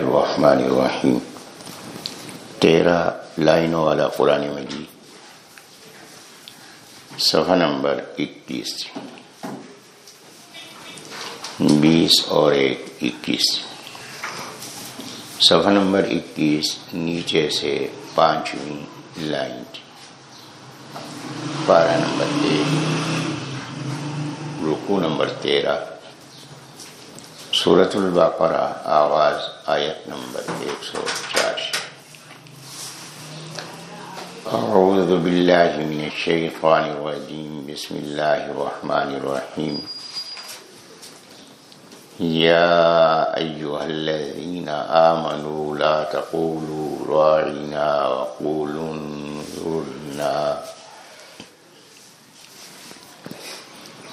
الرحمن الرحیم تیرہ لائنوں والا قرآن مجید صفحہ نمبر اکیس بیس اور ایک اکیس صفحہ نمبر اکیس نیچے سے پانچویں لائن پارہ نمبر ایک رکو نمبر تیرہ سورت البقرہ آواز آیت نمبر ایک سو چار اعوذ باللہ من الشیطان الرجیم، بسم اللہ الرحمن الرحیم۔ يا أيها الذين آمنوا لا تقولوا راعنا وقولوا انظرنا۔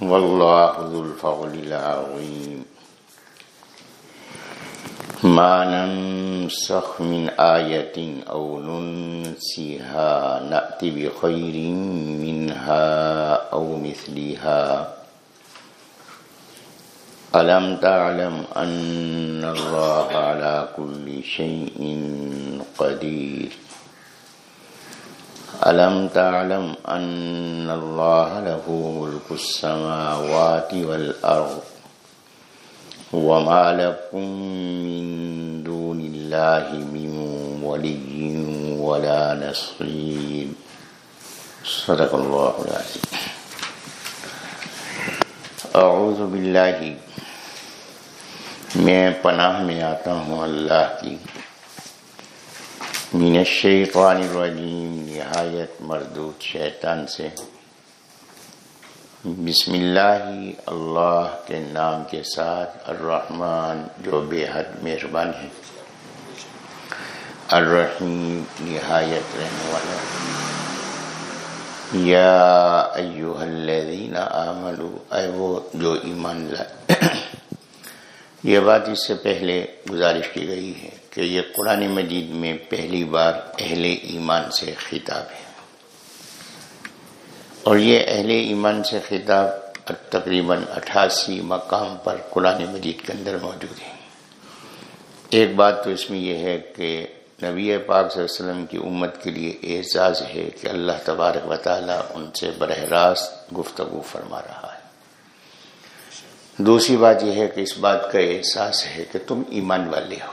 والله ذو الفضل العظيم. ما ننسخ من آية أو ننسيها نأتي بخير منها أو مثلها. ألم تعلم أن الله على كل شيء قدير؟ ألم تعلم أن الله له ملك السماوات والأرض وما لكم من دون الله من ولي ولا نصير. صدق الله العظيم. أعوذ بالله. میں پناہ میں آتا ہوں اللہ کی. من الشیطان الرجیم، نہایت مردود شیطان سے۔ بسم اللہ اللہ کے نام کے ساتھ الرحمن جو بے حد مہربان ہے۔ الرحیم، نہایت رہنے والا۔ یا ایوہ الذین آمنوا، اے وہ جو ایمان لائے۔ یہ بات اس سے پہلے گزارش کی گئی ہے کہ یہ قرآن مجید میں پہلی بار اہل ایمان سے خطاب ہے۔ اور یہ اہل ایمان سے خطاب تقریباً اٹھاسی مقام پر قرآن مجید کے اندر موجود ہے۔ ایک بات تو اس میں یہ ہے کہ نبی پاک صلی اللہ علیہ وسلم کی امت کے لیے اعزاز ہے کہ اللہ تبارک و تعالیٰ ان سے براہ راست گفتگو فرما رہا ہے دوسری بات یہ ہے کہ اس بات کا احساس ہے کہ تم ایمان والے ہو۔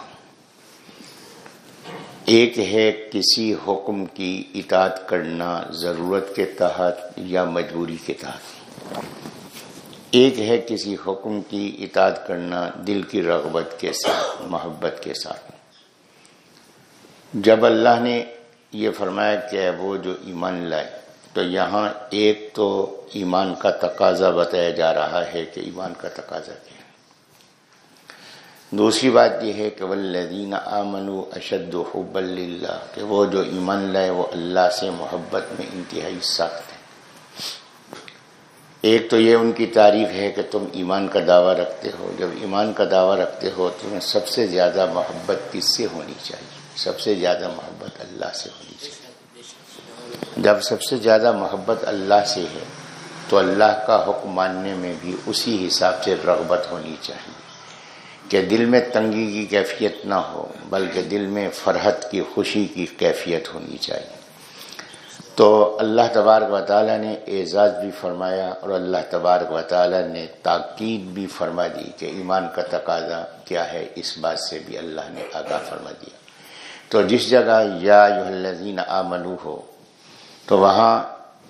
ایک ہے کسی حکم کی اطاعت کرنا ضرورت کے تحت یا مجبوری کے تحت۔ ایک ہے کسی حکم کی اطاعت کرنا دل کی رغبت کے ساتھ، محبت کے ساتھ۔ جب اللہ نے یہ فرمایا کہ وہ جو ایمان لائے تو یہاں ایک تو ایمان کا تقاضا بتایا جا رہا ہے کہ ایمان کا تقاضا کیا دوسری بات یہ ہے کہ والذین آمنوا اشد حب اللہ کہ وہ جو ایمان لائے وہ اللہ سے محبت میں انتہائی سخت ہے۔ ایک تو یہ ان کی تعریف ہے کہ تم ایمان کا دعویٰ رکھتے ہو۔ جب ایمان کا دعویٰ رکھتے ہو تمہیں سب سے زیادہ محبت کس سے ہونی چاہیے؟ سب سے زیادہ محبت اللہ سے ہونی چاہیے۔ جب سب سے زیادہ محبت اللہ سے ہے، تو اللہ کا حکم ماننے میں بھی اسی حساب سے رغبت ہونی چاہیے۔ کہ دل میں تنگی کی کیفیت نہ ہو، بلکہ دل میں فرحت کی، خوشی کی کیفیت ہونی چاہیے۔ تو اللہ تبارک و تعالیٰ نے اعزاز بھی فرمایا اور اللہ تبارک و تعالیٰ نے تاکید بھی فرما دی کہ ایمان کا تقاضا کیا ہے، اس بات سے بھی اللہ نے آگاہ فرما دیا۔ تو جس جگہ یا الذین آمنو ہو تو وہاں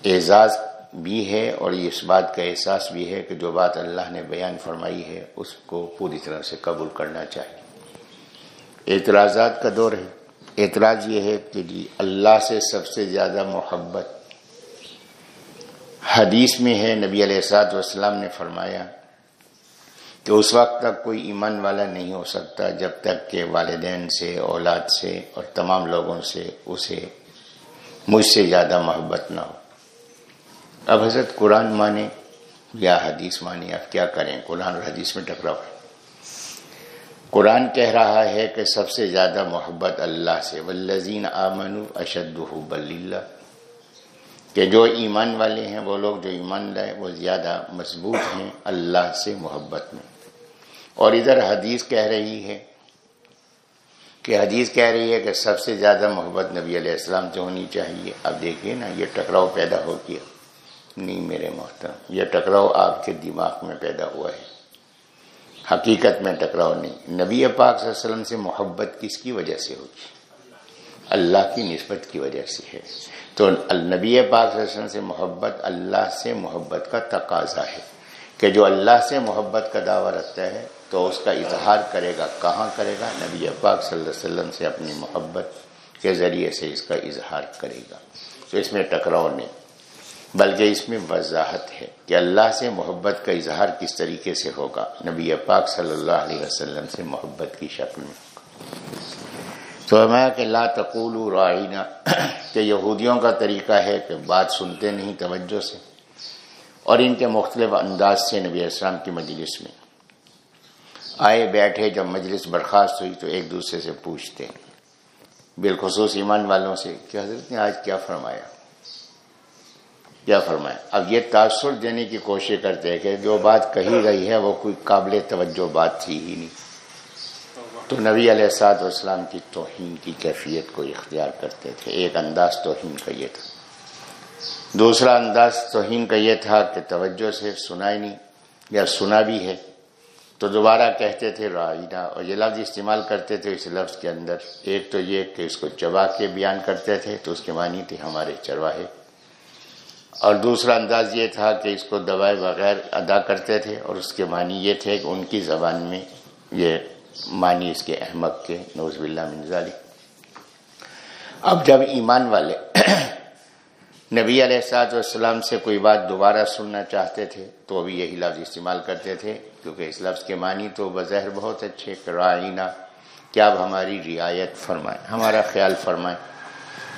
اعزاز بھی ہے اور یہ اس بات کا احساس بھی ہے کہ جو بات اللہ نے بیان فرمائی ہے، اس کو پوری طرح سے قبول کرنا چاہیے۔ اعتراضات کا دور ہے۔ اعتراض یہ ہے کہ جی اللہ سے سب سے زیادہ محبت حدیث میں ہے، نبی علیہ السلاط والسلام نے فرمایا کہ اس وقت تک کوئی ایمان والا نہیں ہو سکتا جب تک کہ والدین سے، اولاد سے اور تمام لوگوں سے اسے مجھ سے زیادہ محبت نہ ہو۔ اب حضرت قرآن مانے یا حدیث مانے، اب کیا کریں؟ قرآن اور حدیث میں ٹکراؤ۔ ہے قرآن کہہ رہا ہے کہ سب سے زیادہ محبت اللہ سے، والذین آمنوا اشد حب اللہ کہ جو ایمان والے ہیں، وہ لوگ جو ایمان لائے، وہ زیادہ مضبوط ہیں، اللہ سے محبت میں۔ اور ادھر حدیث کہہ رہی ہے کہ حدیث کہہ رہی ہے کہ سب سے زیادہ محبت نبی علیہ السلام سے ہونی چاہیے۔ اب دیکھیے نا، یہ ٹکراؤ پیدا ہو گیا۔ نہیں میرے محترم، یہ ٹکراؤ آپ کے دماغ میں پیدا ہوا ہے۔ حقیقت میں ٹکراؤ نہیں۔ نبی پاک صلی اللہ علیہ وسلم سے محبت کس کی وجہ سے ہوگی؟ اللہ کی نسبت کی وجہ سے ہے۔ تو نبی پاک صلی اللہ علیہ وسلم سے محبت اللہ سے محبت کا تقاضا ہے۔ کہ جو اللہ سے محبت کا دعویٰ رکھتا ہے تو اس کا اظہار کرے گا کہاں کرے گا؟ نبی پاک صلی اللہ علیہ وسلم سے اپنی محبت کے ذریعے سے اس کا اظہار کرے گا۔ تو اس میں ٹکراؤ نہیں بلکہ اس میں وضاحت ہے کہ اللہ سے محبت کا اظہار کس طریقے سے ہوگا؟ نبی پاک صلی اللہ علیہ وسلم سے محبت کی شکل میں۔ تو میں کہ لا تقول رائنا کہ یہودیوں کا طریقہ ہے کہ بات سنتے نہیں توجہ سے۔ اور ان کے مختلف انداز سے نبی اسلام کی مجلس میں۔ آئے بیٹھے جب مجلس برخاست ہوئی تو ایک دوسرے سے پوچھتے بالخصوص ایمان والوں سے، کہ حضرت نے آج کیا فرمایا؟ کیا فرمایا؟ اب یہ تاثر دینے کی کوشش کرتے ہیں کہ جو بات کہی گئی ہے، وہ کوئی قابل توجہ بات تھی ہی نہیں۔ تو نبی علیہ سعد والسلام کی توہین کی کیفیت کو اختیار کرتے تھے۔ ایک انداز توہین کا یہ تھا۔ دوسرا انداز توہین کا یہ تھا کہ توجہ سے سنا ہی نہیں، یا سنا بھی ہے۔ تو دوبارہ کہتے تھے رائنا، اور یہ لفظ استعمال کرتے تھے اس لفظ کے اندر۔ ایک تو یہ کہ اس کو چبا کے بیان کرتے تھے، تو اس کے معنی تھے ہمارے چرواہے۔ اور دوسرا انداز یہ تھا کہ اس کو دوائے بغیر ادا کرتے تھے، اور اس کے معنی یہ تھے کہ ان کی زبان میں یہ معنی اس کے احمد کے نوز باللہ منظالی اب جب ایمان والے نبی علیہ السلاط والسلام سے کوئی بات دوبارہ سننا چاہتے تھے تو بھی یہی لفظ استعمال کرتے تھے، کیونکہ اس لفظ کے معنی تو بظہر بہت اچھے رائنا کیا اب ہماری رعایت فرمائیں، ہمارا خیال فرمائیں۔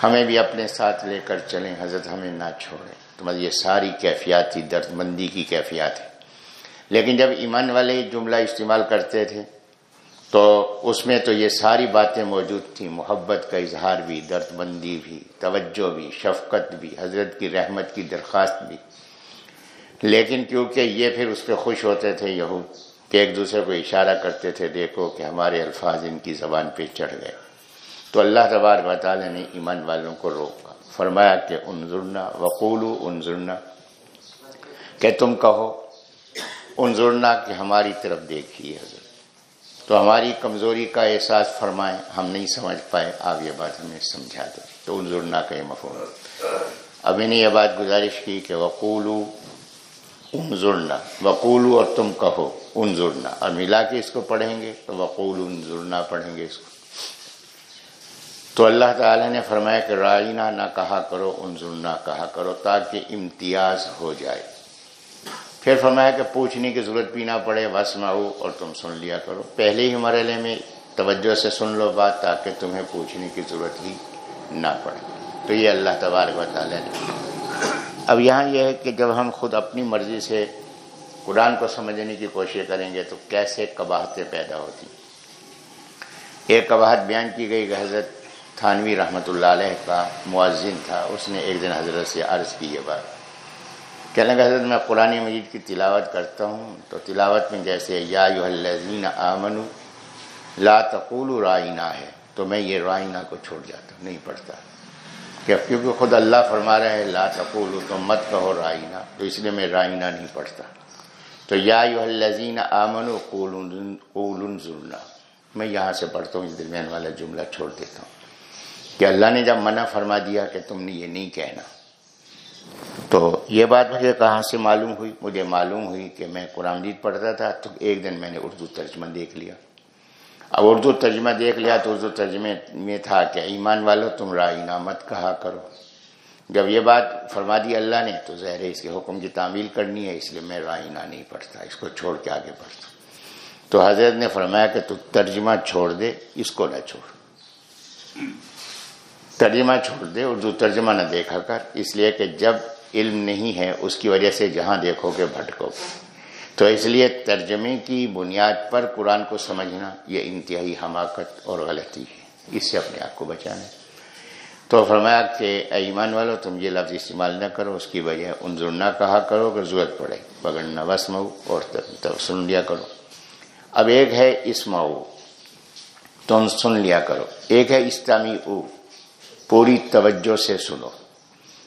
ہمیں بھی اپنے ساتھ لے کر چلیں، حضرت ہمیں نہ چھوڑیں۔ تو مطلب یہ ساری کیفیات تھی درد، مندی کی کیفیات ہے لیکن جب ایمان والے جملہ استعمال کرتے تھے تو اس میں تو یہ ساری باتیں موجود تھیں، محبت کا اظہار بھی، درد مندی بھی، توجہ بھی، شفقت بھی، حضرت کی رحمت کی درخواست بھی۔ لیکن کیونکہ یہ پھر اس پہ خوش ہوتے تھے یہود، کہ ایک دوسرے کو اشارہ کرتے تھے، دیکھو کہ ہمارے الفاظ ان کی زبان پہ چڑھ گئے۔ تو اللہ تبار تعالیٰ نے ایمان والوں کو روکا، فرمایا کہ انظرنا وقولو انظرنا، کہ تم کہو انظرنا کہ ہماری طرف دیکھیے حضرت۔ تو ہماری کمزوری کا احساس فرمائیں، ہم نہیں سمجھ پائے، آپ یہ بات ہمیں سمجھا دو تو ان کا یہ مفہوم۔ ابھی نے یہ بات گزارش کی کہ وقولو ان وقولو اور تم کہو ان اور ملا کے اس کو پڑھیں گے تو وقول ان پڑھیں گے اس کو۔ تو اللہ تعالی نے فرمایا کہ رائنا نہ کہا کرو ان کہا کرو تاکہ امتیاز ہو جائے۔ پھر فرمایا کہ پوچھنے کی ضرورت بھی نہ پڑے، بس ہو اور تم سن لیا کرو۔ پہلے ہی مرحلے میں توجہ سے سن لو بات تاکہ تمہیں پوچھنے کی ضرورت ہی نہ پڑے۔ تو یہ اللہ تبارک و تعالیٰ نے۔ اب یہاں یہ ہے کہ جب ہم خود اپنی مرضی سے قرآن کو سمجھنے کی کوشش کریں گے تو کیسے قباہتیں پیدا ہوتی۔ ایک قباہت بیان کی گئی کہ حضرت تھانوی رحمۃ اللہ علیہ کا معذن تھا، اس نے ایک دن حضرت سے عرض کی یہ بات۔ کہنے لگا حضرت میں قرآن مجید کی تلاوت کرتا ہوں، تو تلاوت میں جیسے یا الزین آمن لا تقول رائنا ہے، تو میں یہ رائنا کو چھوڑ جاتا ہوں نہیں پڑھتا۔ کہ کیونکہ خود اللہ فرما رہے ہیں لا تقول تو مت کہو رائنا، تو اس لیے میں رائنا نہیں پڑھتا۔ تو یا الزین آمن قول ضلع میں یہاں سے پڑھتا ہوں، اس درمیان والا جملہ چھوڑ دیتا ہوں۔ کہ اللہ نے جب منع فرما دیا کہ تم نے یہ نہیں کہنا تو یہ بات مجھے کہاں سے معلوم ہوئی؟ مجھے معلوم ہوئی کہ میں قرآن مجید پڑھتا تھا تو ایک دن میں نے اردو ترجمہ دیکھ لیا۔ اب اردو ترجمہ دیکھ لیا تو اردو ترجمے میں تھا کہ ایمان والو، تم رائے نامت کہا کرو۔ جب یہ بات فرما دی اللہ نے تو ظاہر اس کے حکم کی تعمیل کرنی ہے، اس لیے میں رائنا نہیں پڑھتا، اس کو چھوڑ کے آگے پڑھتا تو حضرت نے فرمایا کہ تو ترجمہ چھوڑ دے، اس کو نہ چھوڑ۔ ترجمہ چھوڑ دے، اردو ترجمہ نہ دیکھا کر۔ اس لیے کہ جب علم نہیں ہے، اس کی وجہ سے جہاں دیکھو گے بھٹکو۔ تو اس لیے ترجمے کی بنیاد پر قرآن کو سمجھنا یہ انتہائی حماقت اور غلطی ہے۔ اس سے اپنے آپ کو بچانا۔ تو فرمایا کہ ایمان والو، تم یہ لفظ استعمال نہ کرو، اس کی وجہ انظر نہ کہا کرو کہ ضرورت پڑے۔ بگڑنا وسمو اور سن لیا کرو۔ اب ایک ہے اسمعو تم سن لیا کرو۔ ایک ہے استامی او پوری توجہ سے سنو۔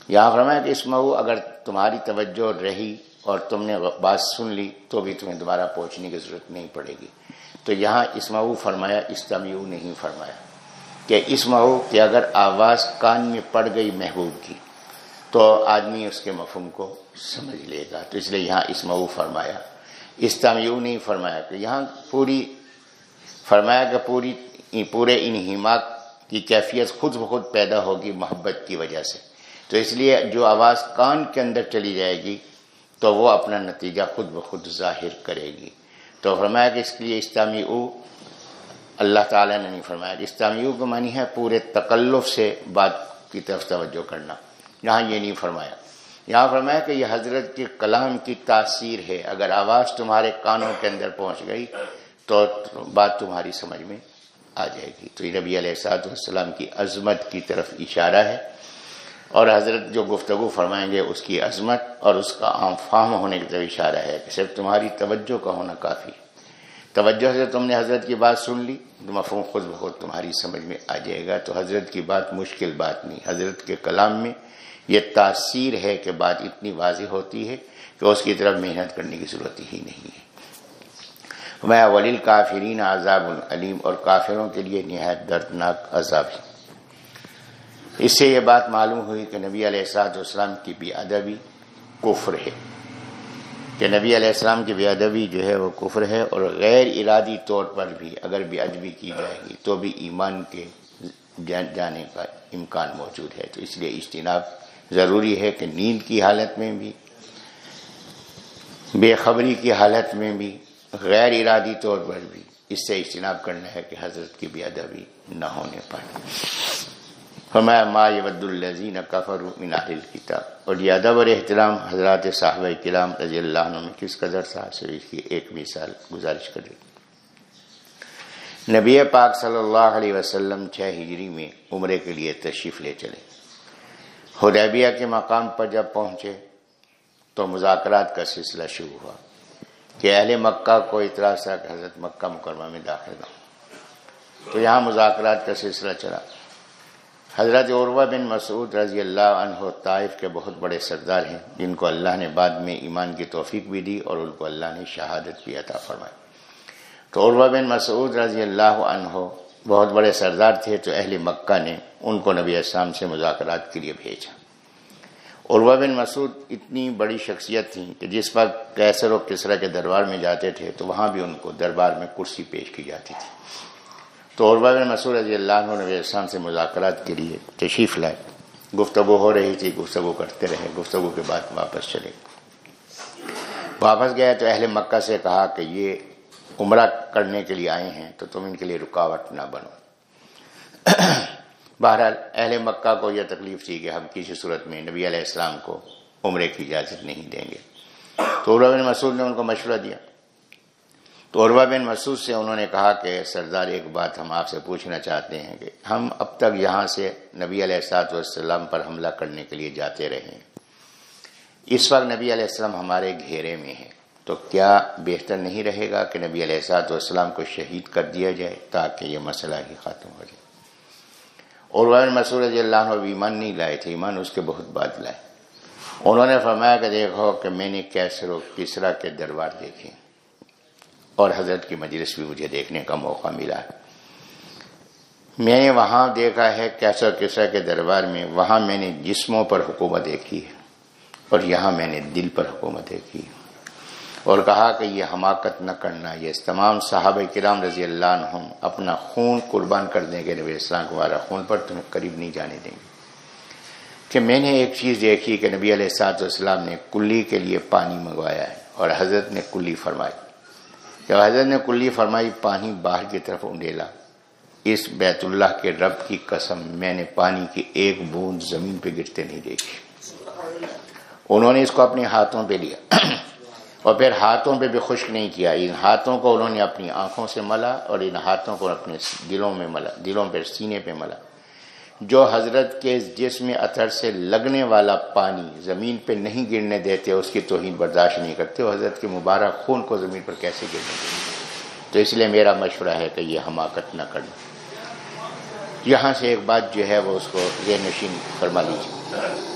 یہاں فرمایا کہ اسمعو، اگر تمہاری توجہ رہی اور تم نے بات سن لی، تو بھی تمہیں دوبارہ پہنچنے کی ضرورت نہیں پڑے گی۔ تو یہاں اسمعو فرمایا استامیو نہیں فرمایا۔ کہ اسمعو کہ اگر آواز کان میں پڑ گئی محبوب کی، تو آدمی اس کے مفہوم کو سمجھ لے گا۔ تو اس لیے یہاں اسمعو فرمایا۔ استامیو نہیں فرمایا۔ کہ یہاں پوری، فرمایا کہ پوری، پورے ان ہماک کی کیفیت خود بخود پیدا ہوگی محبت کی وجہ سے۔ تو اس لیے جو آواز کان کے اندر چلی جائے گی، تو وہ اپنا نتیجہ خود بخود ظاہر کرے گی۔ تو فرمایا کہ اس کے لیے اسلامی او اللہ تعالیٰ نے نہیں فرمایا کہ اسلامی او کو معنی ہے پورے تکلف سے بات کی طرف توجہ کرنا۔ یہاں یہ نہیں فرمایا۔ یہاں فرمایا کہ یہ حضرت کے کلام کی تاثیر ہے۔ اگر آواز تمہارے کانوں کے اندر پہنچ گئی، تو بات تمہاری سمجھ میں آ جائے گی۔ تو یہ نبی علیہ السلام کی عظمت کی طرف اشارہ ہے۔ اور حضرت جو گفتگو فرمائیں گے، اس کی عظمت اور اس کا عام فاہم ہونے کی طرف اشارہ ہے کہ صرف تمہاری توجہ کا ہونا کافی توجہ سے تم نے حضرت کی بات سن لی، تو مفہوم خود بخود تمہاری سمجھ میں آ جائے گا۔ تو حضرت کی بات مشکل بات نہیں، حضرت کے کلام میں یہ تاثیر ہے کہ بات اتنی واضح ہوتی ہے کہ اس کی طرف محنت کرنے کی ضرورت ہی نہیں ہے۔ میں ولیل کافرین عذاب العلیم اور کافروں کے لیے نہایت دردناک عذاب ہے۔ اس سے یہ بات معلوم ہوئی کہ نبی علیہ السلاط والسلام کی بھی ادبی کفر ہے۔ کہ نبی علیہ السلام کی بھی ادبی جو ہے وہ کفر ہے اور غیر ارادی طور پر بھی اگر بھی ادبی کی جائے گی تو بھی ایمان کے جانے کا امکان موجود ہے۔ تو اس لیے اجتناب ضروری ہے کہ نیند کی حالت میں بھی، بے خبری کی حالت میں بھی غیر ارادی طور پر بھی اس سے اجتناب کرنا ہے کہ حضرت کی بھی ادبی نہ ہونے پائے۔ فرمایا، ما یود الزین کفر من اہل الکتاب اور یہ ادب اور احترام حضرات صاحب کلام رضی اللہ عنہ میں کس قدر صاحب سے اس کی ایک مثال گزارش کرے نبی پاک صلی اللہ علیہ وسلم چھ ہجری میں عمرے کے لیے تشریف لے چلے۔ حدیبیہ کے مقام پر جب پہنچے تو مذاکرات کا سلسلہ شروع ہوا۔ کہ اہل مکہ کو اطراف کہ حضرت مکہ مکرمہ میں داخل ہوں۔ تو یہاں مذاکرات کا سلسلہ چلا۔ حضرت عروہ بن مسعود رضی اللہ عنہ طائف کے بہت بڑے سردار ہیں، جن کو اللہ نے بعد میں ایمان کی توفیق بھی دی اور ان کو اللہ نے شہادت بھی عطا فرمائی۔ تو عروہ بن مسعود رضی اللہ عنہ بہت بڑے سردار تھے، تو اہل مکہ نے ان کو نبی اسلام سے مذاکرات کے لیے بھیجا۔ عروہ بن مسعود اتنی بڑی شخصیت تھی کہ جس وقت کیسر و کسرا کے دربار میں جاتے تھے تو وہاں بھی ان کو دربار میں کرسی پیش کی جاتی تھی۔ تو عربہ بن مسعود رضی اللہ عنہ نبی اسلام سے مذاکرات کے لیے تشریف لائے۔ گفتگو ہو رہی تھی، گفتگو کرتے رہے، گفتگو کے بعد واپس چلے۔ واپس گئے تو اہل مکہ سے کہا کہ یہ عمرہ کرنے کے لیے آئے ہیں تو تم ان کے لیے رکاوٹ نہ بنو۔ بہرحال اہل مکہ کو یہ تکلیف تھی کہ ہم کسی صورت میں نبی علیہ السلام کو عمرے کی اجازت نہیں دیں گے۔ تو عربہ بن مسعود نے ان کو مشورہ دیا۔ تو عربہ بن مسعود سے انہوں نے کہا کہ سردار، ایک بات ہم آپ سے پوچھنا چاہتے ہیں کہ ہم اب تک یہاں سے نبی علیہ السلاط والسلام پر حملہ کرنے کے لیے جاتے رہے اس وقت نبی علیہ السلام ہمارے گھیرے میں ہیں۔ تو کیا بہتر نہیں رہے گا کہ نبی علیہ السلاط والسلام کو شہید کر دیا جائے تاکہ یہ مسئلہ ہی ختم ہو جائے؟ اور بن مسعود رضی اللہ عنہ ایمان نہیں لائے تھے، ایمان اس کے بہت بعد لائے۔ انہوں نے فرمایا کہ دیکھو کہ میں نے کیسر و کسرا کے دربار دیکھے۔ اور حضرت کی مجلس بھی مجھے دیکھنے کا موقع ملا۔ میں نے وہاں دیکھا ہے کیسا کیسا کے دربار میں، وہاں میں نے جسموں پر حکومت دیکھی ہے اور یہاں میں نے دل پر حکومت دیکھی۔ ہے اور کہا کہ یہ حماقت نہ کرنا، یہ تمام صحابہ کرام رضی اللہ عنہ اپنا خون قربان کر دیں گے، نبی اسلام کو ہمارا خون پر تمہیں قریب نہیں جانے دیں گے۔ کہ میں نے ایک چیز دیکھی کہ نبی علیہ السلاط والسلام نے کلی کے لیے پانی منگوایا ہے اور حضرت نے کلی فرمائی۔ جب حضرت نے کلی فرمائی، پانی باہر کی طرف انڈیلا۔ اس بیت اللہ کے رب کی قسم، میں نے پانی کی ایک بوند زمین پہ گرتے نہیں دیکھی انہوں نے اس کو اپنے ہاتھوں پہ لیا۔ اور پھر ہاتھوں پہ بھی خشک نہیں کیا۔ ان ہاتھوں کو انہوں نے اپنی آنکھوں سے ملا اور ان ہاتھوں کو اپنے دلوں میں ملا، دلوں پہ، سینے پہ ملا۔ جو حضرت کے جسم اثر سے لگنے والا پانی زمین پہ نہیں گرنے دیتے، اس کی توہین برداشت نہیں کرتے، وہ حضرت کے مبارک خون کو زمین پر کیسے گرنے دیتے؟ تو اس لیے میرا مشورہ ہے کہ یہ حماقت نہ کرنا یہاں سے ایک بات جو ہے وہ اس کو ذہن نشین فرما لیجیے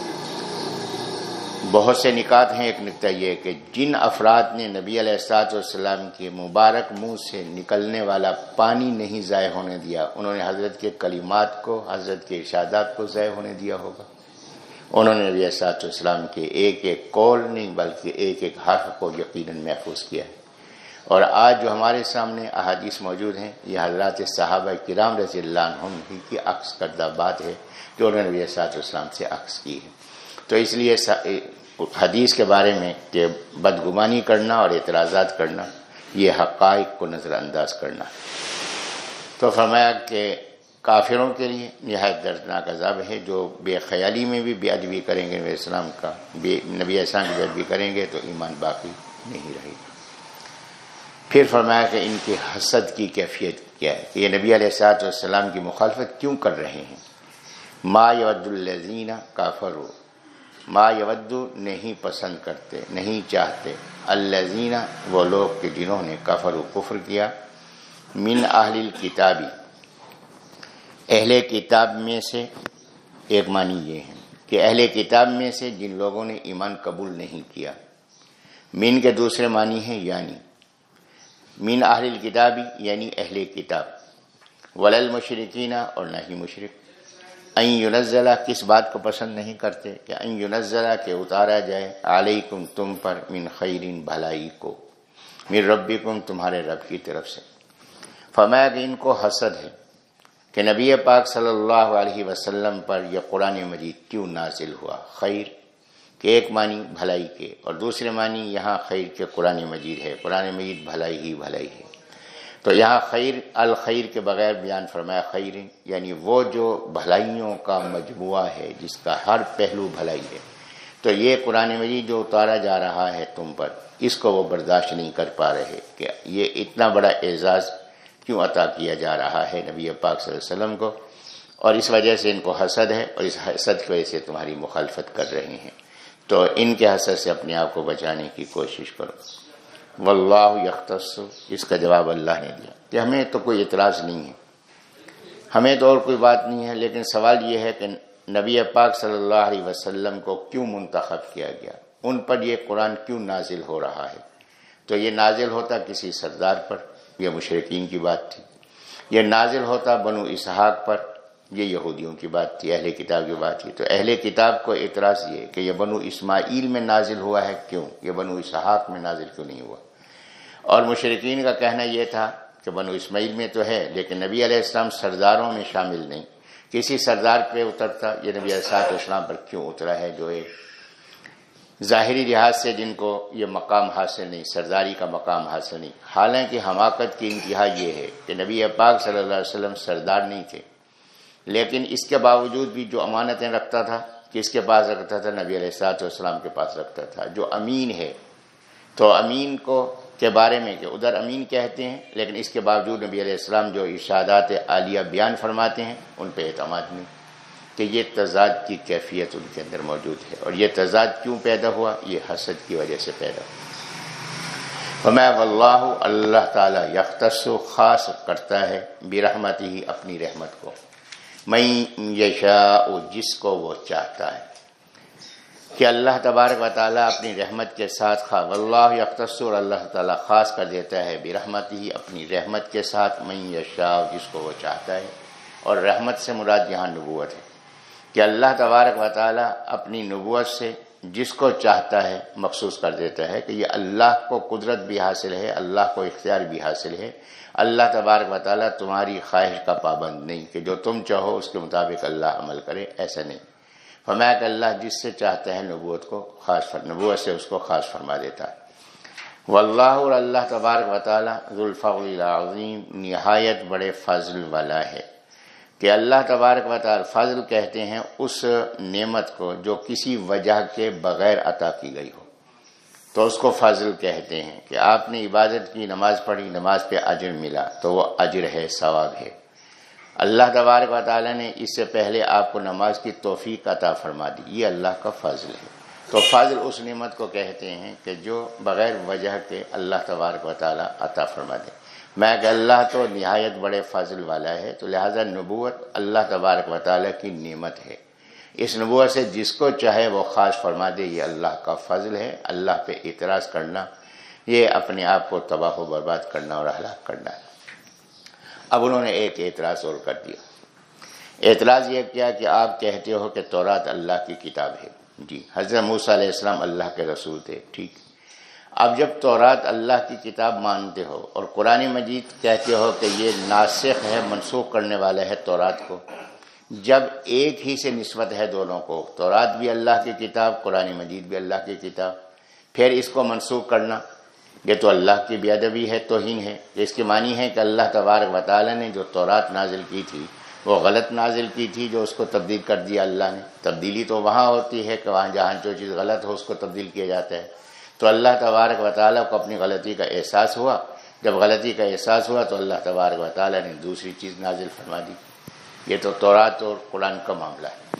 بہت سے نکات ہیں، ایک نقطہ یہ کہ جن افراد نے نبی علیہ السلاط والسلام کے مبارک منہ سے نکلنے والا پانی نہیں ضائع ہونے دیا، انہوں نے حضرت کے کلمات کو، حضرت کے ارشادات کو ضائع ہونے دیا ہوگا۔ انہوں نے نبی اسات والسلام کے ایک ایک کول نہیں، بلکہ ایک ایک حرف کو یقیناً محفوظ کیا ہے۔ اور آج جو ہمارے سامنے احادیث موجود ہیں، یہ حضرات صحابہ کرام رضی اللہ عنہ ہی کی عکس کردہ بات ہے، جو انہوں نے نبی اسات والسلام سے عکس کی ہے۔ تو اس لیے حدیث کے بارے میں کہ بدگمانی کرنا اور اعتراضات کرنا، یہ حقائق کو نظر انداز کرنا۔ تو فرمایا کہ کافروں کے لیے نہایت دردناک عذاب ہے، جو بے خیالی میں بھی بے ادبی کریں گے، نبی اسلام کا بے نبی اسلام کی بے ادبی کریں گے تو ایمان باقی نہیں رہے گا۔ پھر فرمایا کہ ان کی حسد کی کیفیت کیا ہے؟ کہ یہ نبی علیہ السلاط والسلام کی مخالفت کیوں کر رہے ہیں؟ ما ید الزین کافر ما یودو نہیں پسند کرتے، نہیں چاہتے۔ الزین وہ لوگ کہ جنہوں نے کفر و کفر کیا۔ من اہل کتابی اہل کتاب میں سے ایک معنی یہ ہے کہ اہل کتاب میں سے جن لوگوں نے ایمان قبول نہیں کیا۔ من کے دوسرے معنی ہیں یعنی۔ من اہل کتابی یعنی اہل کتاب۔ ولل مشرقینہ اور نہ ہی مشرق این یونزلہ کس بات کو پسند نہیں کرتے کہ این یونزلہ کہ اتارا جائے، علیکم تم پر من خیرین بھلائی کو، من ربکم تمہارے رب کی طرف سے۔ فرمایا کہ ان کو حسد ہے کہ نبی پاک صلی اللہ علیہ وسلم پر یہ قرآن مجید کیوں نازل ہوا؟ خیر کہ ایک معنی بھلائی کے، اور دوسرے معنی یہاں خیر کے قرآن مجید ہے۔ قرآن مجید بھلائی ہی بھلائی ہے۔ تو یہاں خیر، الخیر کے بغیر بیان فرمایا خیر یعنی وہ جو بھلائیوں کا مجموعہ ہے، جس کا ہر پہلو بھلائی ہے۔ تو یہ قرآن مجید جو اتارا جا رہا ہے تم پر، اس کو وہ برداشت نہیں کر پا رہے کہ یہ اتنا بڑا اعزاز کیوں عطا کیا جا رہا ہے نبی پاک صلی اللہ علیہ وسلم کو؟ اور اس وجہ سے ان کو حسد ہے، اور اس حسد کی وجہ سے تمہاری مخالفت کر رہے ہیں۔ تو ان کے حسد سے اپنے آپ کو بچانے کی کوشش کرو۔ واللہ یختص، اس کا جواب اللہ نے دیا۔ کہ ہمیں تو کوئی اعتراض نہیں ہے۔ ہمیں تو اور کوئی بات نہیں ہے، لیکن سوال یہ ہے کہ نبی پاک صلی اللہ علیہ وسلم کو کیوں منتخب کیا گیا؟ ان پر یہ قرآن کیوں نازل ہو رہا ہے؟ تو یہ نازل ہوتا کسی سردار پر، یہ مشرقین کی بات تھی۔ یہ نازل ہوتا بنو اسحاق پر یہ یہودیوں کی بات تھی، اہل کتاب کی بات تھی۔ تو اہل کتاب کو اعتراض یہ کہ یہ بنو اسماعیل میں نازل ہوا ہے، کیوں؟ یہ بنو اسحاق میں نازل کیوں نہیں ہوا؟ اور مشرقین کا کہنا یہ تھا کہ بنو اسماعیل میں تو ہے، لیکن نبی علیہ السلام سرداروں میں شامل نہیں۔ کسی سردار پہ اترتا، یہ نبی علیہ السلام پر کیوں اترا ہے؟ جو ایک ظاہری لحاظ سے جن کو یہ مقام حاصل نہیں، سرداری کا مقام حاصل نہیں۔ حالانکہ حماقت کی انتہا یہ ہے کہ نبی پاک صلی اللہ علیہ وسلم سردار نہیں تھے۔ لیکن اس کے باوجود بھی جو امانتیں رکھتا تھا، کس کے پاس رکھتا تھا؟ نبی علیہ السلاط والسلام کے پاس رکھتا تھا۔ جو امین ہے۔ تو امین کو کے بارے میں کہ ادھر امین کہتے ہیں، لیکن اس کے باوجود نبی علیہ السلام جو ارشادات عالیہ بیان فرماتے ہیں، ان پہ اعتماد نہیں۔ کہ یہ تضاد کی کیفیت ان کے اندر موجود ہے۔ اور یہ تضاد کیوں پیدا ہوا؟ یہ حسد کی وجہ سے پیدا ہوا۔ میں واللہ، اللہ تعالیٰ یختص خاص کرتا ہے برحمت ہی اپنی رحمت کو۔ میں یشاء جس کو وہ چاہتا ہے۔ کہ اللہ تبارک و تعالیٰ اپنی رحمت کے ساتھ خواہ اللہ اختصر اللہ تعالیٰ خاص کر دیتا ہے، برحمت ہی اپنی رحمت کے ساتھ میں یشا جس کو وہ چاہتا ہے۔ اور رحمت سے مراد یہاں نبوت ہے۔ کہ اللہ تبارک و تعالیٰ اپنی نبوت سے جس کو چاہتا ہے مخصوص کر دیتا ہے کہ یہ اللہ کو قدرت بھی حاصل ہے، اللہ کو اختیار بھی حاصل ہے۔ اللہ تبارک و تعالیٰ تمہاری خواہش کا پابند نہیں کہ جو تم چاہو اس کے مطابق اللہ عمل کرے، ایسا نہیں۔ فرمایا کہ اللہ جس سے چاہتا ہے نبوت کو خاص نبوت سے اس کو خاص فرما دیتا ہے۔ واللہ اور اللہ تبارک و تعالی ذوالفضل العظیم نہایت بڑے فضل والا ہے۔ کہ اللہ تبارک و تعالی فضل کہتے ہیں اس نعمت کو جو کسی وجہ کے بغیر عطا کی گئی ہو۔ تو اس کو فضل کہتے ہیں کہ آپ نے عبادت کی، نماز پڑھی، نماز پہ اجر ملا، تو وہ اجر ہے، ثواب ہے۔ اللہ تبارک و تعالی نے اس سے پہلے آپ کو نماز کی توفیق عطا فرما دی۔ یہ اللہ کا فضل ہے۔ تو فضل اس نعمت کو کہتے ہیں کہ جو بغیر وجہ کے اللہ تبارک و تعالیٰ عطا فرما دے۔ میں کہ اللہ تو نہایت بڑے فضل والا ہے، تو لہٰذا نبوت اللہ تبارک و تعالیٰ کی نعمت ہے۔ اس نبوت سے جس کو چاہے وہ خاص فرما دے، یہ اللہ کا فضل ہے۔ اللہ پہ اعتراض کرنا، یہ اپنے آپ کو تباہ و برباد کرنا اور ہلاک کرنا۔ ہے اب انہوں نے ایک اعتراض اور کر دیا۔ اعتراض یہ کیا کہ آپ کہتے ہو کہ تورات اللہ کی کتاب ہے۔ جی حضرت موسیٰ علیہ السلام اللہ کے رسول تھے، ٹھیک۔ اب جب تورات اللہ کی کتاب مانتے ہو اور قرآن مجید کہتے ہو کہ یہ ناسخ ہے، منسوخ کرنے والا ہے تورات کو، جب ایک ہی سے نسبت ہے دونوں کو، تورات بھی اللہ کی کتاب، قرآن مجید بھی اللہ کی کتاب، پھر اس کو منسوخ کرنا، یہ تو اللہ کی بے ادبی ہے، توہین ہے اس کی معنی ہے کہ اللہ تبارک و تعالی نے جو تورات نازل کی تھی، وہ غلط نازل کی تھی جو اس کو تبدیل کر دیا اللہ نے۔ تبدیلی تو وہاں ہوتی ہے کہ وہاں جہاں جو چیز غلط ہو اس کو تبدیل کیا جاتا ہے۔ تو اللہ تبارک و تعالیٰ کو اپنی غلطی کا احساس ہوا۔ جب غلطی کا احساس ہوا تو اللہ تبارک و تعالیٰ نے دوسری چیز نازل فرما دی۔ یہ تو تورات اور قرآن کا معاملہ ہے۔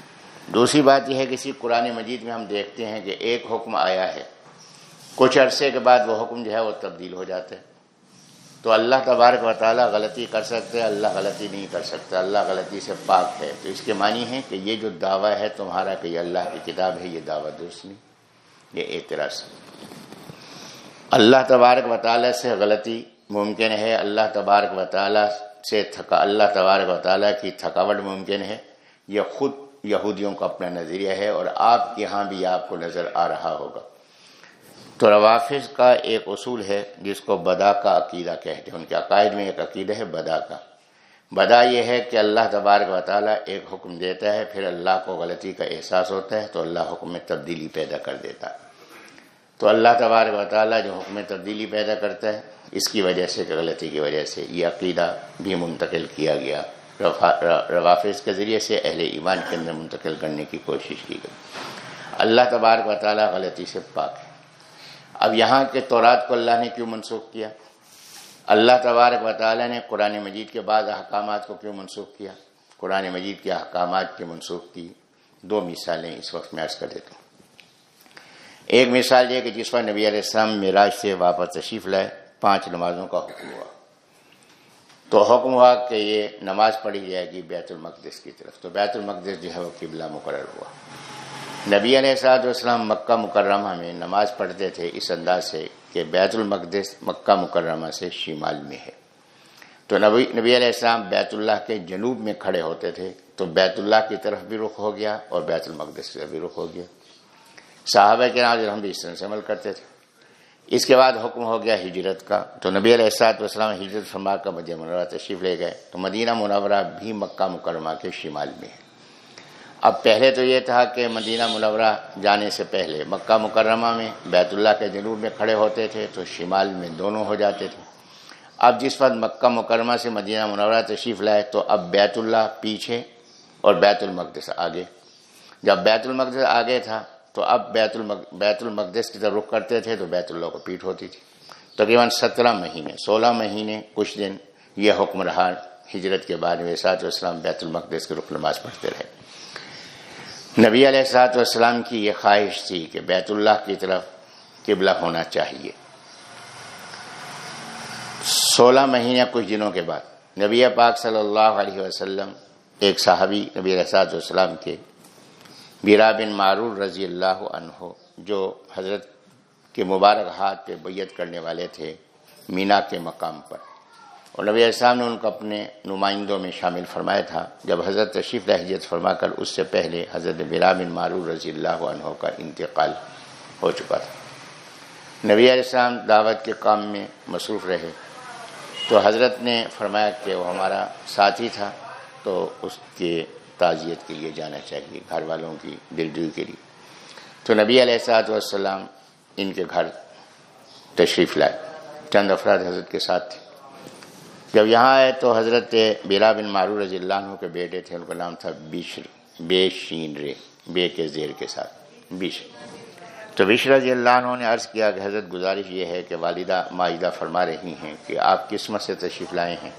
دوسری بات یہ ہے کہ اسی قرآن مجید میں ہم دیکھتے ہیں کہ ایک حکم آیا ہے۔ کچھ عرصے کے بعد وہ حکم جو ہے وہ تبدیل ہو جاتا ہے۔ تو اللہ تبارک و تعالیٰ غلطی کر سکتے اللہ غلطی نہیں کر سکتا۔ اللہ غلطی سے پاک ہے۔ تو اس کے معنی ہے کہ یہ جو دعویٰ ہے تمہارا کہ یہ اللہ کی کتاب ہے، یہ دعویٰ درست نہیں یہ اعتراض۔ اللہ تبارک و تعالیٰ سے غلطی ممکن ہے، اللہ تبارک و تعالیٰ سے تھکا، اللہ تبارک و تعالیٰ کی تھکاوٹ ممکن ہے۔ یہ خود یہودیوں کا اپنا نظریہ ہے اور آپ کے ہاں بھی آپ کو نظر آ رہا ہوگا۔ تو روافظ کا ایک اصول ہے جس کو بدا کا عقیدہ کہتے ہیں۔ ان کے عقائد میں ایک عقیدہ ہے بدا کا۔ بدا یہ ہے کہ اللہ تبارک و تعالیٰ ایک حکم دیتا ہے، پھر اللہ کو غلطی کا احساس ہوتا ہے تو اللہ حکم میں تبدیلی پیدا کر دیتا ہے۔ تو اللہ تبارک و تعالیٰ جو حکم تبدیلی پیدا کرتا ہے، اس کی وجہ سے کہ غلطی کی وجہ سے یہ عقیدہ بھی منتقل کیا گیا۔ روافظ کے ذریعے سے اہل ایمان کے اندر منتقل کرنے کی کوشش کی گئی۔ اللہ تبارک و تعالیٰ غلطی سے پاک ہے۔ اب یہاں کے تورات کو اللہ نے کیوں منسوخ کیا؟ اللہ تبارک و تعالیٰ نے قرآن مجید کے بعض احکامات کو کیوں منسوخ کیا؟ قرآن مجید کے احکامات کے منسوخ کی دو مثالیں اس وقت میں عرض کر دیتا ہوں۔ ایک مثال یہ کہ جس وقت نبی علیہ السلام معراج سے واپس تشریف لائے، پانچ نمازوں کا حکم ہوا۔ تو حکم ہوا کہ یہ نماز پڑھی جائے گی بیت المقدس کی طرف۔ تو بیت المقدس جو ہے وہ قبلہ مقرر ہوا۔ نبی علیہ صاحب والسلام مکہ مکرمہ میں نماز پڑھتے تھے، اس انداز سے کہ بیت المقدس مکہ مکرمہ سے شمال میں ہے۔ تو نبی نبی علیہ السلام بیت اللہ کے جنوب میں کھڑے ہوتے تھے، تو بیت اللہ کی طرف بھی رخ ہو گیا اور بیت المقدس سے بھی رخ ہو گیا۔ صحابہ کے نام ہم بھی اس طرح سے عمل کرتے تھے۔ اس کے بعد حکم ہو گیا ہجرت کا۔ تو نبی علیہ السلاط والسلام ہجرت فرما کا مدینہ منورہ تشریف لے گئے۔ تو مدینہ منورہ بھی مکہ مکرمہ کے شمال میں ہے۔ اب پہلے تو یہ تھا کہ مدینہ منورہ جانے سے پہلے مکہ مکرمہ میں بیت اللہ کے جنوب میں کھڑے ہوتے تھے تو شمال میں دونوں ہو جاتے تھے۔ اب جس وقت مکہ مکرمہ سے مدینہ منورہ تشریف لائے تو اب بیت اللہ پیچھے اور بیت المقدس آگے۔ جب بیت المقدس آگے تھا تو اب بیت بیت المقدس کی طرف رخ کرتے تھے تو بیت اللہ کو پیٹ ہوتی تھی۔ تقریباً سترہ مہینے، سولہ مہینے، کچھ دن یہ حکم رہا ہجرت کے بعد میں سات اسلام بیت المقدس کے رخ نماز پڑھتے رہے۔ نبی علیہ السلاط والسلام کی یہ خواہش تھی کہ بیت اللہ کی طرف قبلہ ہونا چاہیے۔ سولہ مہینے، کچھ دنوں کے بعد نبی پاک صلی اللہ علیہ وسلم، ایک صحابی نبی علیہ السلاط والسلام کے بیرا بن معرور رضی اللہ عنہ، جو حضرت کے مبارک ہاتھ پہ بیت کرنے والے تھے مینا کے مقام پر۔ اور نبی السلام نے ان کو اپنے نمائندوں میں شامل فرمایا تھا۔ جب حضرت تشریف رحجت فرما کر اس سے پہلے حضرت بن معرور رضی اللہ عنہ کا انتقال ہو چکا تھا۔ نبی علیہ السلام دعوت کے کام میں مصروف رہے۔ تو حضرت نے فرمایا کہ وہ ہمارا ساتھی تھا، تو اس کے تعزیت کے لیے جانا چاہیے گھر والوں کی دلجوئی کے لیے۔ تو نبی علیہ السلاط والسلام ان کے گھر تشریف لائے۔ چند افراد حضرت کے ساتھ تھے۔ جب یہاں آئے تو حضرت بیلا بن معرور رضی اللہ عنہ کے بیٹے تھے، ان کا نام تھا بشر، بے شین رے، بے کے زیر کے ساتھ۔ بشر۔ تو بشر رضی اللہ عنہ نے عرض کیا کہ حضرت گزارش یہ ہے کہ والدہ معاہدہ فرما رہی ہیں کہ آپ قسمت سے تشریف لائے ہیں۔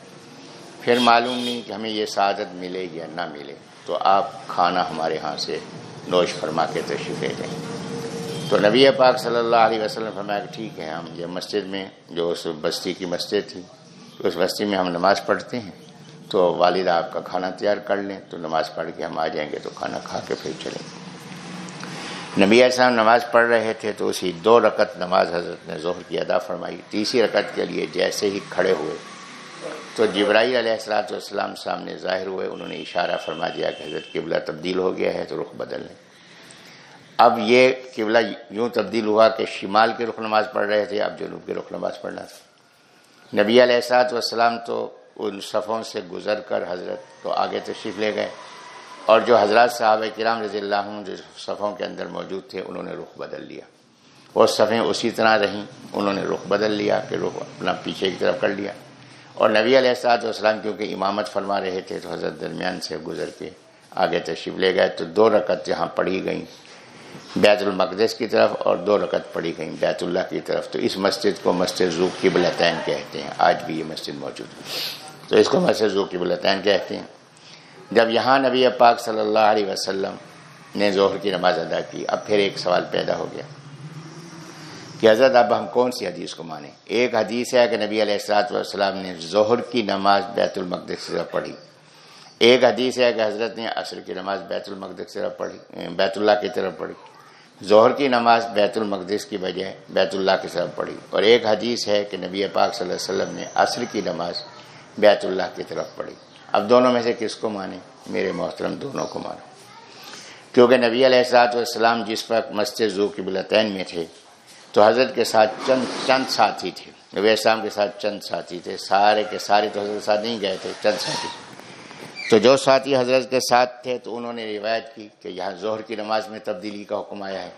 پھر معلوم نہیں کہ ہمیں یہ سعادت ملے یا نہ ملے۔ تو آپ کھانا ہمارے ہاں سے نوش فرما کے تشریف لے دیں تو نبی پاک صلی اللہ علیہ وسلم فرمایا کہ ٹھیک ہے، ہم یہ مسجد میں جو اس بستی کی مسجد تھی، اس بستی میں ہم نماز پڑھتے ہیں۔ تو والدہ آپ کا کھانا تیار کر لیں، تو نماز پڑھ کے ہم آ جائیں گے، تو کھانا کھا کے پھر چلیں۔ گے نبی صاحب نماز پڑھ رہے تھے، تو اسی دو رکت نماز حضرت نے ظہر کی ادا فرمائی۔ تیسری رکت کے لیے جیسے ہی کھڑے ہوئے تو جبرائیل علیہ السلاۃ والسلام سامنے ظاہر ہوئے، انہوں نے اشارہ فرما دیا کہ حضرت قبلہ تبدیل ہو گیا ہے تو رخ بدل لیں۔ اب یہ قبلہ یوں تبدیل ہوا کہ شمال کے رخ نماز پڑھ رہے تھے، اب جنوب کے رخ نماز پڑھنا تھا۔ نبی علیہ السلاط والسلام تو ان صفوں سے گزر کر حضرت تو آگے تشریف لے گئے۔ اور جو حضرات صحابہ کرام رضی اللہ عنہ جو صفوں کے اندر موجود تھے، انہوں نے رخ بدل لیا۔ وہ صفیں اسی طرح رہیں، انہوں نے رخ بدل لیا کہ رخ اپنا پیچھے کی طرف کر لیا۔ اور نبی علیہ السلاط والسلام کیونکہ امامت فرما رہے تھے تو حضرت درمیان سے گزر کے آگے تشریف لے گئے تو دو رکعت جہاں پڑھی گئیں بیت المقدس کی طرف اور دو رکعت پڑھی گئیں بیت اللہ کی طرف۔ تو اس مسجد کو مسجد ذو کی بلطین کہتے ہیں۔ آج بھی یہ مسجد موجود ہے۔ تو اس کو مسجد ذو کی بلطین کہتے ہیں۔ جب یہاں نبی پاک صلی اللہ علیہ وسلم نے ظہر کی نماز ادا کی، اب پھر ایک سوال پیدا ہو گیا۔ کہ حضرت اب ہم کون سی حدیث کو مانیں؟ ایک حدیث ہے کہ نبی علیہ السلاط والسلام نے ظہر کی نماز بیت المقدس سے پڑھی۔ ایک حدیث ہے کہ حضرت نے عصر کی نماز بیت المقدس کی طرف پڑھی، بیت اللہ کی طرف پڑھی۔ ظہر کی نماز بیت المقدس کی بجائے بیت اللہ کی طرف پڑھی۔ اور ایک حدیث ہے کہ نبی پاک صلی اللہ علیہ وسلم نے عصر کی نماز بیت اللہ کی طرف پڑھی۔ اب دونوں میں سے کس کو مانے میرے محترم دونوں کو مانو کیونکہ نبی علیہ السلاط والسلام جس وقت مسجد ذو کی بلطین میں تھے تو حضرت کے ساتھ چند چند ساتھی تھے۔ نبی السلام کے ساتھ چند ساتھی تھے۔ سارے کے سارے تو حضرت ساتھ نہیں گئے تھے، چند ساتھی تو جو ساتھی حضرت کے ساتھ تھے تو انہوں نے روایت کی کہ یہاں ظہر کی نماز میں تبدیلی کا حکم آیا ہے۔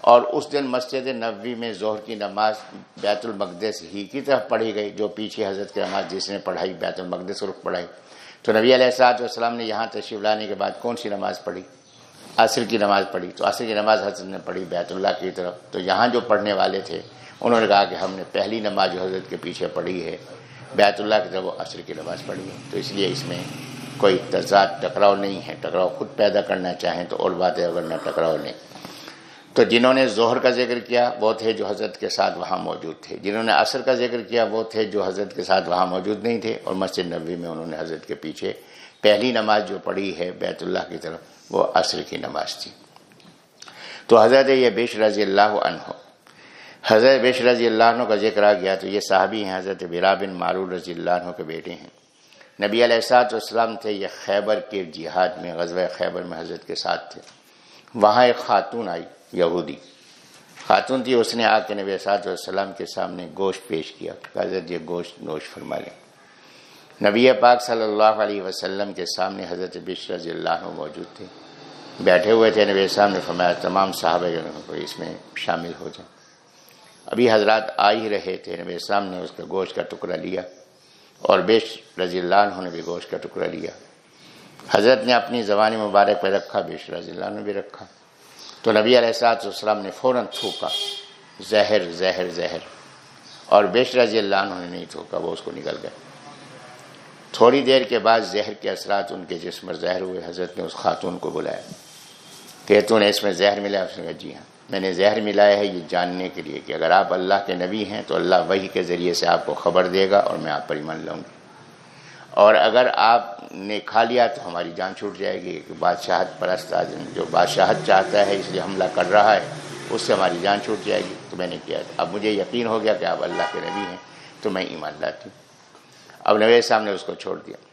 اور اس دن مسجد نبوی میں ظہر کی نماز بیت المقدس ہی کی طرف پڑھی گئی، جو پیچھے حضرت کی نماز جس نے پڑھائی، بیت المقدس رخ پڑھائی۔ تو نبی علیہ السلاط والسلام نے یہاں تشریف لانے کے بعد کون سی نماز پڑھی؟ عصر کی نماز پڑھی تو عصر کی نماز حضرت نے پڑھی بیت اللہ کی طرف۔ تو یہاں جو پڑھنے والے تھے، انہوں نے کہا کہ ہم نے پہلی نماز جو حضرت کے پیچھے پڑھی ہے، بیت اللہ کی طرف وہ عصر کی نماز پڑھی ہے۔ تو اس لیے اس میں کوئی تضاد، ٹکراؤ نہیں ہے۔ ٹکراؤ خود پیدا کرنا چاہیں تو اور بات ہے اگر نہ ٹکراؤ نہیں تو جنہوں نے ظہر کا ذکر کیا، وہ تھے جو حضرت کے ساتھ وہاں موجود تھے۔ جنہوں نے عصر کا ذکر کیا، وہ تھے جو حضرت کے ساتھ وہاں موجود نہیں تھے۔ اور مسجد نبوی میں انہوں نے حضرت کے پیچھے پہلی نماز جو پڑھی ہے بیت اللہ کی طرف وہ عصر کی نماز تھی۔ تو حضرت یہ بیش رضی اللہ عنہ، حضرت بیش رضی اللہ عنہ کا ذکر آ گیا تو یہ صحابی ہیں، حضرت برا بن معرول رضی اللہ عنہ کے بیٹے ہیں۔ نبی علیہ السلاط والسلام تھے، یہ خیبر کے جہاد میں، غزوہ خیبر میں حضرت کے ساتھ تھے۔ وہاں ایک خاتون آئی، یہودی۔ خاتون تھی، اس نے آ کے نبی اسات والسلام کے سامنے گوشت پیش کیا۔ حضرت یہ گوشت نوش فرما لیں۔ نبی پاک صلی اللہ علیہ وسلم کے سامنے حضرت بشر رضی اللہ عنہ موجود تھے۔ بیٹھے ہوئے تھے، نبی السلام نے فرمایا، تمام صحابہ کو اس میں شامل ہو جائیں۔ ابھی حضرات آ ہی رہے تھے، نبی السلام نے اس کا گوشت کا ٹکڑا لیا اور بیش رضی اللہ عنہ نے بھی گوشت کا ٹکڑا لیا۔ حضرت نے اپنی زبانی مبارک پہ رکھا، بیش رضی اللہ عنہ بھی رکھا۔ تو نبی علیہ السلاط والسلام نے فوراً تھوکا، زہر زہر زہر۔ اور بیش رضی اللہ عنہ نے نہیں تھوکا، وہ اس کو نکل گئے۔ تھوڑی دیر کے بعد زہر کے اثرات ان کے جسم پر زہر ہوئے، حضرت نے اس خاتون کو بلایا۔ کہ تو نے اس میں زہر ملا اس نے کہا جی ہاں۔ میں نے زہر ملایا ہے یہ جاننے کے لیے کہ اگر آپ اللہ کے نبی ہیں تو اللہ وہی کے ذریعے سے آپ کو خبر دے گا اور میں آپ پر ایمان لاؤں گی اور اگر آپ نے کھا لیا تو ہماری جان چھوٹ جائے گی کہ بادشاہت پرست آدمی جو بادشاہت چاہتا ہے، اس لیے حملہ کر رہا ہے، اس سے ہماری جان چھوٹ جائے گی۔ تو میں نے کیا۔ اب مجھے یقین ہو گیا کہ آپ اللہ کے نبی ہیں تو میں ایمان لاتی ہوں۔ اب نوے صاحب نے اس کو چھوڑ دیا۔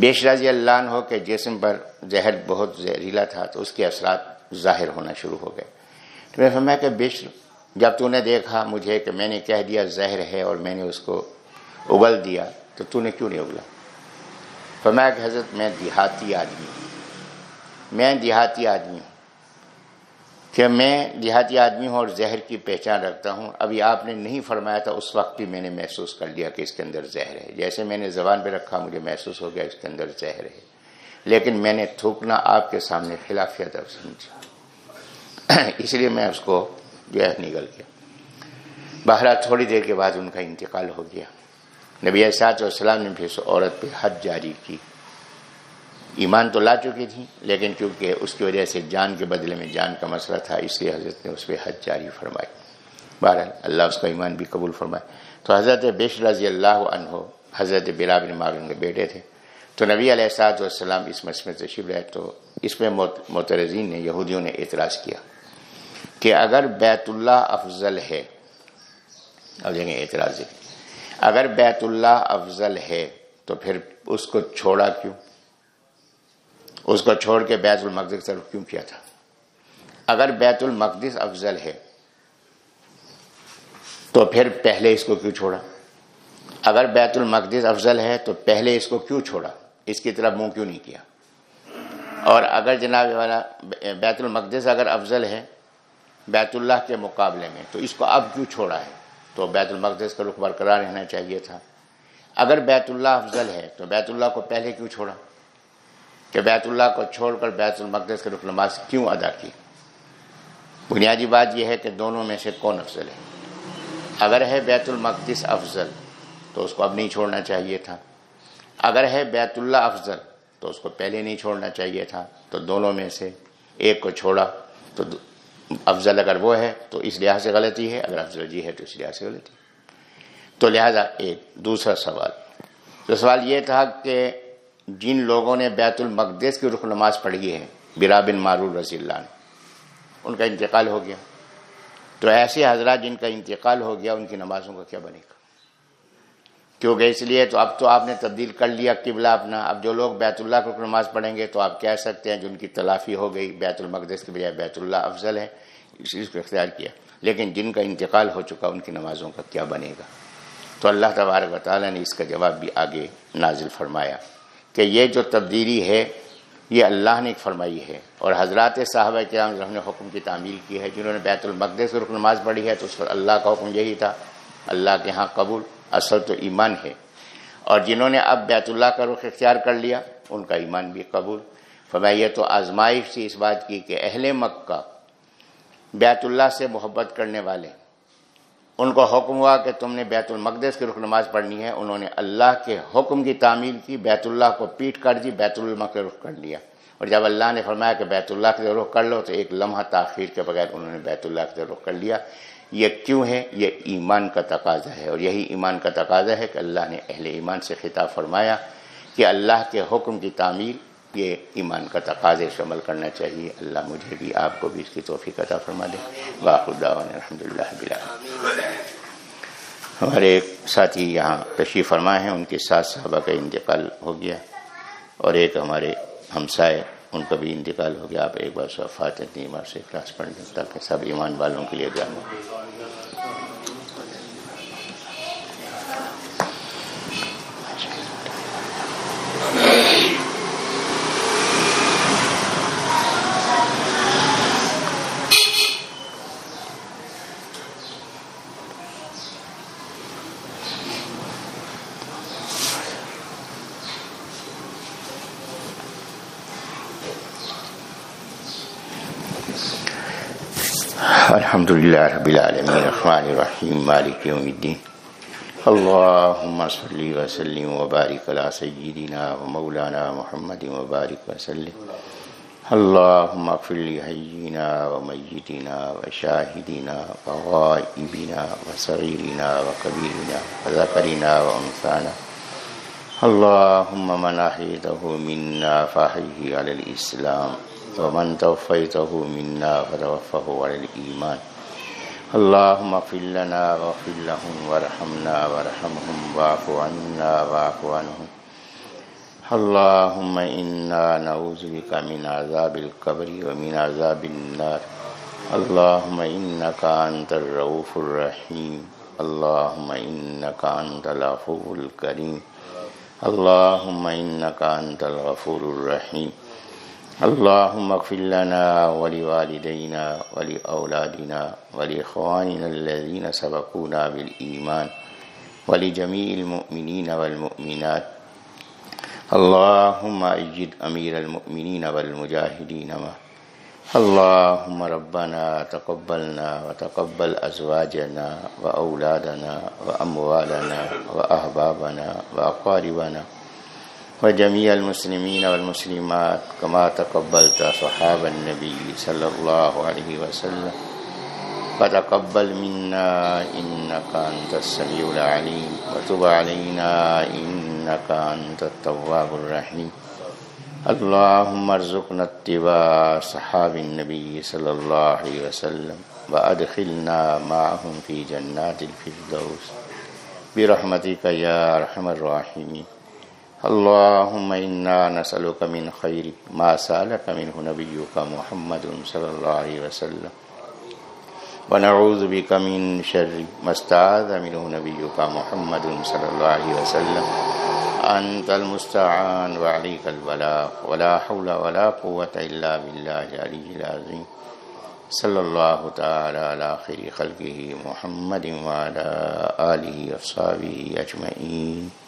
بیش رضی اللہ عنہ کے جسم پر زہر بہت زہریلا تھا تو اس کے اثرات ظاہر ہونا شروع ہو گئے۔ تو میں فرمایا کہ بیش، جب تو نے دیکھا مجھے کہ میں نے کہہ دیا زہر ہے اور میں نے اس کو اگل دیا، تو تو نے کیوں نہیں اگلا؟ فرمایا کہ حضرت میں دیہاتی آدمی ہوں۔ میں دیہاتی آدمی ہوں۔ کہ میں دیہاتی آدمی ہوں اور زہر کی پہچان رکھتا ہوں، ابھی آپ نے نہیں فرمایا تھا، اس وقت بھی میں نے محسوس کر لیا کہ اس کے اندر زہر ہے۔ جیسے میں نے زبان پہ رکھا، مجھے محسوس ہو گیا اس کے اندر زہر ہے۔ لیکن میں نے تھوکنا آپ کے سامنے خلافیت اب سمجھا اس لیے میں اس کو جو ہے نگل گیا۔ بہرحال تھوڑی دیر کے بعد ان کا انتقال ہو گیا۔ نبی اسات والسلام نے بھی اس عورت پہ حد جاری کی۔ ایمان تو لا چکی تھی، لیکن چونکہ اس کی وجہ سے جان کے بدلے میں جان کا مسئلہ تھا، اس لیے حضرت نے اس پہ حد جاری فرمائی۔ بہرحال، اللہ اس کا ایمان بھی قبول فرمائے۔ تو حضرت بش رضی اللہ عنہ، حضرت بن معلوم کے بیٹے تھے۔ تو نبی علیہ السلاط والسلام اس مسئلے تشریف رہے تو اس میں مترزین نے، یہودیوں نے اعتراض کیا کہ اگر بیت اللہ افضل ہے، اب دیکھیں اعتراض۔ اگر بیت اللہ افضل ہے، تو پھر اس کو چھوڑا کیوں؟ اس کو چھوڑ کے بیت المقدس طرف کیوں کیا تھا؟ اگر بیت المقدس افضل ہے، تو پھر پہلے اس کو کیوں چھوڑا؟ اگر بیت المقدس افضل ہے، تو پہلے اس کو کیوں چھوڑا؟ اس کی طرف منہ کیوں نہیں کیا؟ اور اگر جناب والا بیت المقدس اگر افضل ہے بیت اللہ کے مقابلے میں، تو اس کو اب کیوں چھوڑا ہے؟ تو بیت المقدس کا رخ برقرار رہنا چاہیے تھا۔ اگر بیت اللہ افضل ہے، تو بیت اللہ کو پہلے کیوں چھوڑا؟ کہ بیت اللہ کو چھوڑ کر بیت المقدس کے رخ نماز کیوں ادا کی؟ بنیادی بات یہ ہے کہ دونوں میں سے کون افضل ہے؟ اگر ہے بیت المقدس افضل تو اس کو اب نہیں چھوڑنا چاہیے تھا۔ اگر ہے بیت اللہ افضل تو اس کو پہلے نہیں چھوڑنا چاہیے تھا، تو دونوں میں سے ایک کو چھوڑا۔ تو افضل اگر وہ ہے تو اس لحاظ سے غلطی ہے، اگر افضل جی ہے تو اس لحاظ سے غلطی۔ تو لہذا ایک دوسرا سوال۔ تو سوال یہ تھا کہ جن لوگوں نے بیت المقدس کی رخ نماز پڑھی ہے، برا بن معرور رضی اللہ نے ان کا انتقال ہو گیا۔ تو ایسے حضرات جن کا انتقال ہو گیا، ان کی نمازوں کا کیا بنے گا؟ کیونکہ اس لیے تو اب تو آپ نے تبدیل کر لیا قبلہ اپنا۔ اب جو لوگ بیت اللہ کو نماز پڑھیں گے تو آپ کہہ سکتے ہیں جن کی تلافی ہو گئی، بیت المقدس کے بجائے بیت اللہ افضل ہے۔ اس چیز کو اختیار کیا۔ لیکن جن کا انتقال ہو چکا، ان کی نمازوں کا کیا بنے گا؟ تو اللہ تبارک و تعالیٰ نے اس کا جواب بھی آگے نازل فرمایا۔ کہ یہ جو تبدیلی ہے، یہ اللہ نے فرمائی ہے۔ اور حضرات صاحبہ کرام جنہوں نے حکم کی تعمیل کی ہے، جنہوں نے بیت المقدس رکن نماز پڑھی ہے، تو اس پر اللہ کا حکم یہی تھا۔ اللہ کے ہاں قبول، اصل تو ایمان ہے۔ اور جنہوں نے اب بیت اللہ کا رخ اختیار کر لیا، ان کا ایمان بھی قبول۔ فرمایا، یہ تو آزمائش تھی اس بات کی کہ اہل مکہ بیت اللہ سے محبت کرنے والے ان کو حکم ہوا کہ تم نے بیت المقدس کی رخ نماز پڑھنی ہے، انہوں نے اللہ کے حکم کی تعمیل کی، بیت اللہ کو پیٹ کر دی، بیت اللہ کے رخ کر لیا۔ اور جب اللہ نے فرمایا کہ بیت اللہ کے رخ کر لو، تو ایک لمحہ تاخیر کے بغیر انہوں نے بیت اللہ کے رخ کر لیا۔ یہ کیوں ہے؟ یہ ایمان کا تقاضا ہے۔ اور یہی ایمان کا تقاضا ہے کہ اللہ نے اہل ایمان سے خطاب فرمایا کہ اللہ کے حکم کی تعمیل یہ ایمان کا تقاضے سے عمل کرنا چاہیے۔ اللہ مجھے بھی، آپ کو بھی اس کی توفیق عطا فرما دے۔ باخداون الحمد للہ بلا ہمارے ایک ساتھی یہاں تشریف فرما ہیں۔ ان کے ساتھ صحابہ کا انتقال ہو گیا۔ اور ایک ہمارے ہمسائے، ان کا بھی انتقال ہو گیا۔ آپ ایک بار فاتح ایمان سے کلاس پڑھ لیں تاکہ سب ایمان والوں کے لیے جانو الحمد لله رب العالمين. الرحمن الرحيم مالك يوم الدين. اللهم صل وسلم وبارك على سيدنا ومولانا محمد وبارك وسلم. اللهم اغفر لحينا وميتنا وشاهدنا وغائبنا وصغيرنا وكبيرنا وذكرنا وأنثانا. اللهم من أحيته منا فأحيه على الإسلام. ومن توفيته منا فتوفه على الإيمان. اللهم اغفر لنا واغفر لهم وارحمنا وارحمهم، واعف عنا واعف عنهم. اللهم إنا نعوذ بك من عذاب القبر ومن عذاب النار. اللهم إنك أنت الرؤوف الرحيم. اللهم إنك أنت العفو الكريم. اللهم إنك أنت الغفور الرحيم. اللهم اغفر لنا ولوالدينا ولأولادنا ولإخواننا الذين سبقونا بالإيمان ولجميع المؤمنين والمؤمنات. اللهم أجد أمير المؤمنين والمجاهدين ما اللهم ربنا تقبلنا وتقبل أزواجنا وأولادنا وأموالنا وأحبابنا وأقاربنا. وجميع المسلمين والمسلمات كما تقبلت صحاب النبي صلى الله عليه وسلم. فتقبل منا إنك أنت السميع العليم. وتب علينا إنك أنت التواب الرحيم. اللهم ارزقنا اتباع صحاب النبي صلى الله عليه وسلم. وأدخلنا معهم في جنات الفردوس. برحمتك يا أرحم الراحمين. اللهم إنا نسألك من خير ما سألك منه نبيك محمد صلى الله عليه وسلم. ونعوذ بك من شر ما استعاذ منه نبيك محمد صلى الله عليه وسلم. أنت المستعان وعليك البلاغ. ولا حول ولا قوة إلا بالله العلي العظيم. صلى الله تعالى على خير خلقه محمد وعلى آله وصحبه أجمعين.